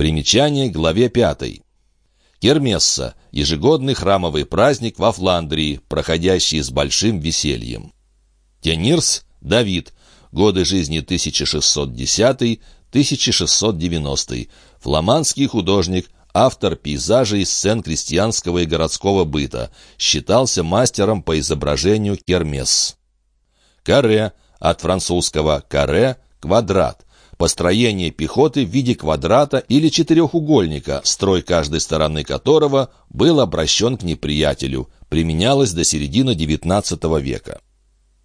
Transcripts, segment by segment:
Примечание к главе 5. Кермесса – ежегодный храмовый праздник во Фландрии, проходящий с большим весельем. Тенирс – Давид, годы жизни 1610-1690, фламандский художник, автор пейзажей и сцен крестьянского и городского быта, считался мастером по изображению кермес. Каре, от французского «каре» — «квадрат», построение пехоты в виде квадрата или четырехугольника, строй каждой стороны которого был обращен к неприятелю, применялось до середины XIX века.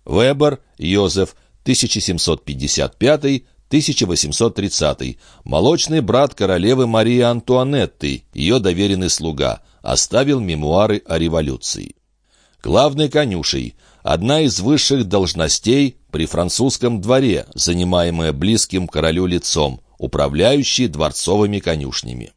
Вебер, Йозеф, 1755-1830, молочный брат королевы Марии Антуанетты, ее доверенный слуга, оставил мемуары о революции. Главной конюшей, одна из высших должностей при французском дворе, занимаемая близким королю лицом, управляющий дворцовыми конюшнями.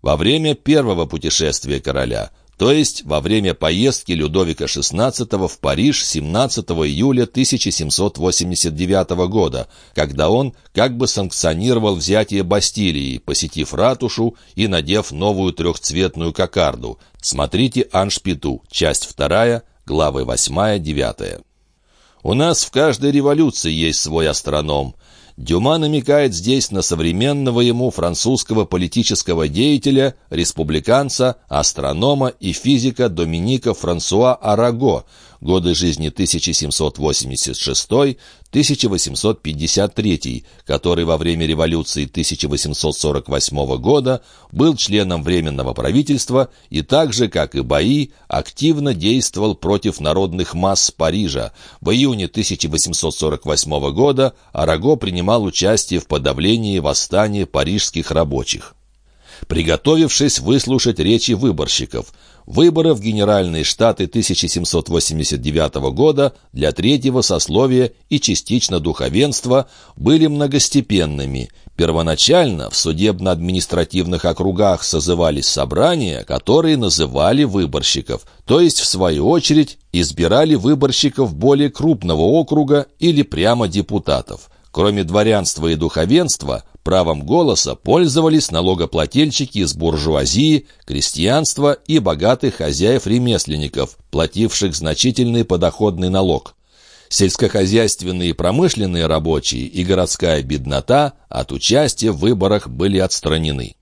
Во время первого путешествия короля – то есть во время поездки Людовика XVI в Париж 17 июля 1789 года, когда он как бы санкционировал взятие Бастилии, посетив ратушу и надев новую трехцветную кокарду. Смотрите «Аншпиту», часть 2, главы 8-9. У нас в каждой революции есть свой астроном. Дюма намекает здесь на современного ему французского политического деятеля, республиканца, астронома и физика Доминика Франсуа Араго, годы жизни 1786-1853, который во время революции 1848 года был членом Временного правительства и так же, как и Баи, активно действовал против народных масс Парижа. В июне 1848 года Араго принимал участие в подавлении восстания парижских рабочих приготовившись выслушать речи выборщиков. Выборы в Генеральные Штаты 1789 года для третьего сословия и частично духовенства были многостепенными. Первоначально в судебно-административных округах созывались собрания, которые называли выборщиков, то есть, в свою очередь, избирали выборщиков более крупного округа или прямо депутатов. Кроме дворянства и духовенства, правом голоса пользовались налогоплательщики из буржуазии, крестьянства и богатых хозяев-ремесленников, плативших значительный подоходный налог. Сельскохозяйственные и промышленные рабочие и городская беднота от участия в выборах были отстранены.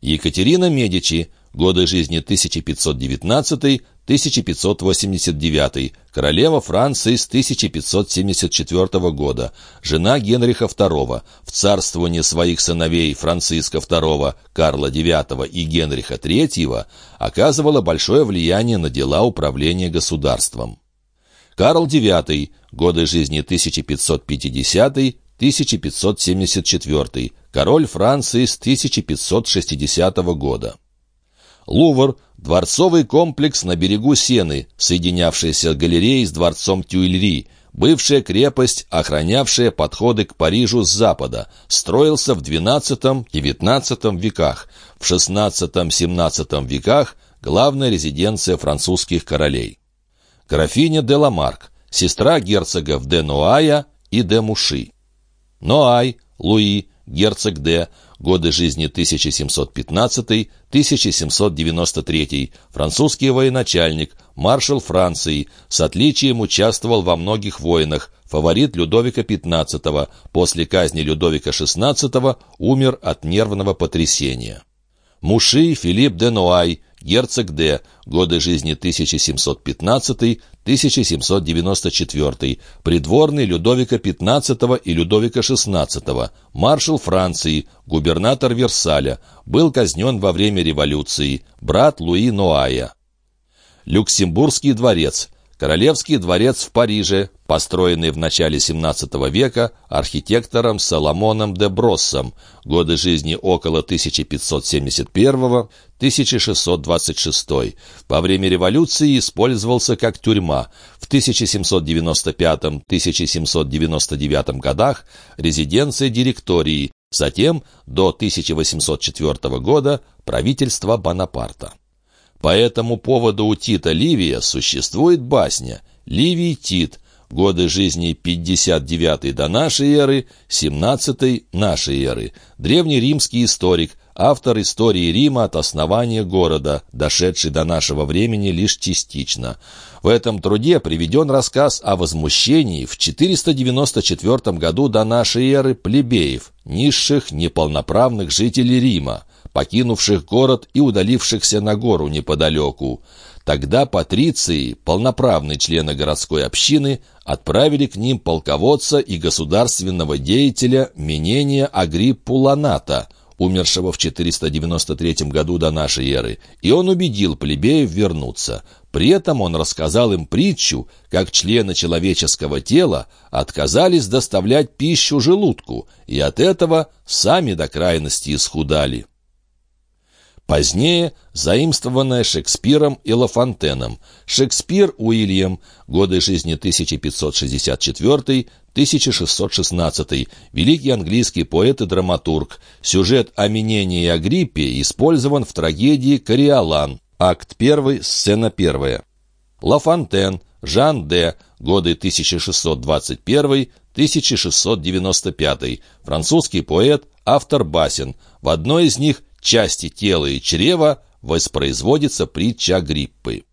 Екатерина Медичи, годы жизни 1519-1589, королева Франции с 1574 года, жена Генриха II, в царствовании своих сыновей Франциска II, Карла IX и Генриха III оказывала большое влияние на дела управления государством. Карл IX, годы жизни 1550 1574, король Франции с 1560 года. Лувр – дворцовый комплекс на берегу Сены, соединявшийся галереей с дворцом Тюильри, бывшая крепость, охранявшая подходы к Парижу с запада, строился в XII и XIX веках. В XVI-XVII веках – главная резиденция французских королей. Графиня де Ламарк, сестра герцогов де Нуая и де Муши. Ноай, Луи, герцог Д, годы жизни 1715-1793, французский военачальник, маршал Франции, с отличием участвовал во многих войнах, фаворит Людовика XV, после казни Людовика XVI умер от нервного потрясения. Муши Филипп де Нуай, герцог Д, годы жизни 1715-1794, придворный Людовика XV и Людовика XVI, маршал Франции, губернатор Версаля, был казнен во время революции, брат Луи Ноая. Люксембургский дворец, Королевский дворец в Париже, построенный в начале XVII века архитектором Соломоном де Броссом, годы жизни около 1571-1626. Во время революции использовался как тюрьма. В 1795-1799 годах резиденция директории, затем до 1804 года правительство Бонапарта. По этому поводу у Тита Ливия существует басня «Ливий Тит», годы жизни 59 до нашей эры, 17 нашей эры. Древнеримский историк, автор истории Рима от основания города, дошедший до нашего времени лишь частично. В этом труде приведен рассказ о возмущении в 494 году до нашей эры плебеев, низших неполноправных жителей Рима, покинувших город и удалившихся на гору неподалеку. Тогда патриции, полноправные члены городской общины, отправили к ним полководца и государственного деятеля Менения Агриппу Ланата, умершего в 493 году до нашей эры, и он убедил плебеев вернуться. При этом он рассказал им притчу, как члены человеческого тела отказались доставлять пищу желудку, и от этого сами до крайности исхудали. Позднее заимствованное Шекспиром и Лафонтеном. Шекспир Уильям, годы жизни 1564-1616, великий английский поэт и драматург. Сюжет о Минении и Агриппе использован в трагедии «Кориолан», акт 1, сцена 1. Лафонтен, Жан Д. Годы 1621-1695. Французский поэт, автор басен. В одной из них части тела и чрева воспроизводится притча гриппы.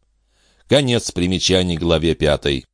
Конец примечаний главе пятой.